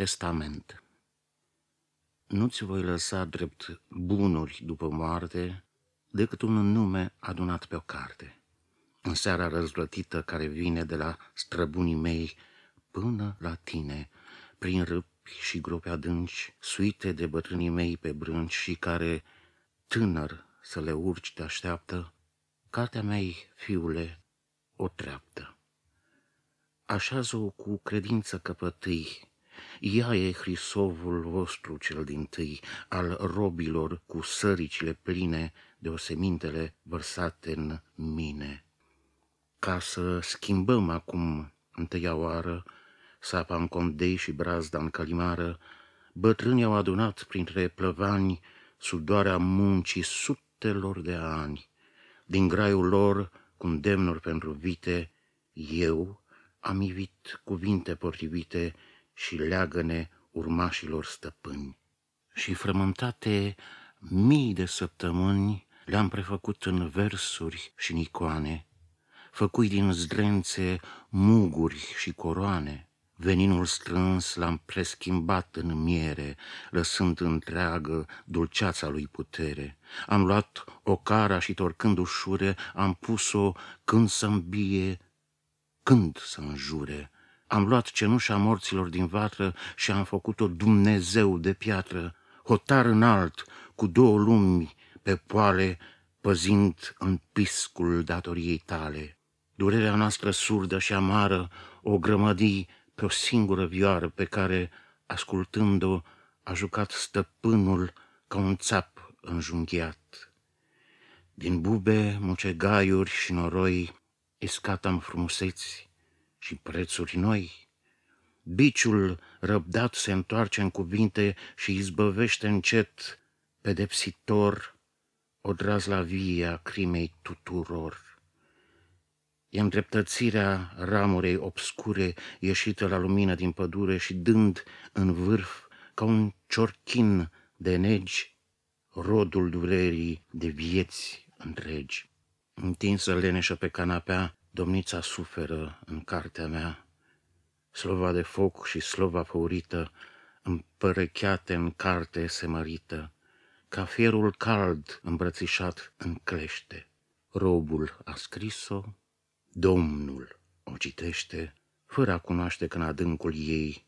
Testament Nu-ți voi lăsa drept bunuri după moarte decât un nume adunat pe o carte. În seara răzvrătită care vine de la străbunii mei până la tine, prin râpi și gropi adânci, suite de bătrânii mei pe brânci și care, tânăr să le urci te așteaptă, cartea mei, fiule, o treaptă. Așează-o cu credință căpătâi, ea e Hrisovul vostru cel din tâi, al robilor cu săricile pline de osemintele vărsate în mine. Ca să schimbăm acum întâia oară sapa în condei și brazda în călimară, bătrânii au adunat printre plăvani sudoarea muncii sutelor de ani. Din graiul lor, cu demnuri pentru vite, eu am ivit cuvinte potrivite și leagăne urmașilor stăpâni. Și frământate mii de săptămâni le-am prefăcut în versuri și în icoane, făcui din zdrențe muguri și coroane. Veninul strâns l-am preschimbat în miere, lăsând întreagă dulceața lui putere. Am luat o cara și torcând ușure, am pus-o când să-mi bie, când să înjure. Am luat cenușa morților din vatră și am făcut-o Dumnezeu de piatră, hotar înalt, cu două lumi pe poale, păzind în piscul datoriei tale. Durerea noastră surdă și amară o grămădii pe o singură vioară pe care, ascultând-o, a jucat stăpânul ca un țap înjunghiat. Din bube, mucegaiuri și noroi, iscatam frumuseți, și prețuri noi. Biciul răbdat se întoarce în cuvinte și izbăvește încet, pedepsitor, odraz la via crimei tuturor. E îndreptățirea ramurei obscure ieșită la lumină din pădure și dând în vârf ca un ciorchin de negi rodul durerii de vieți întregi. Întinsă leneșă pe canapea, Domnița suferă în cartea mea, slova de foc și slova făurită, împărăcheate în carte se mărită, ca fierul cald îmbrățișat în clește. Robul a scris-o, Domnul o citește, fără a cunoaște că în adâncul ei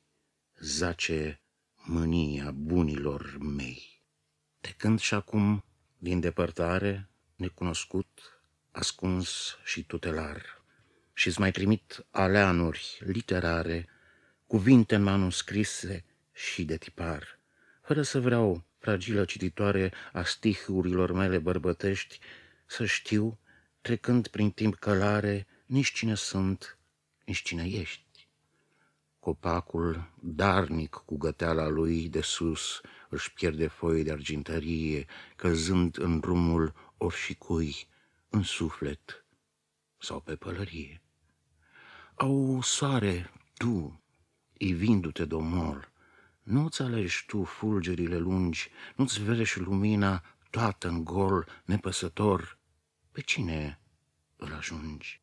zace mânia bunilor mei. De când și acum, din depărtare, necunoscut, ascuns și tutelar. Și îți mai trimit aleanuri literare, cuvinte în manuscrise și de tipar, fără să vreau, fragilă cititoare a stihurilor mele bărbătești, să știu, trecând prin timp călare, nici cine sunt, nici cine ești. Copacul, darnic cu găteala lui de sus, își pierde foi de argintărie, căzând în drumul oricui, în suflet sau pe pălărie. Au soare, tu, ivindu-te domol, nu-ți alegi tu fulgerile lungi, nu-ți verești lumina toată în gol, nepăsător, pe cine îl ajungi?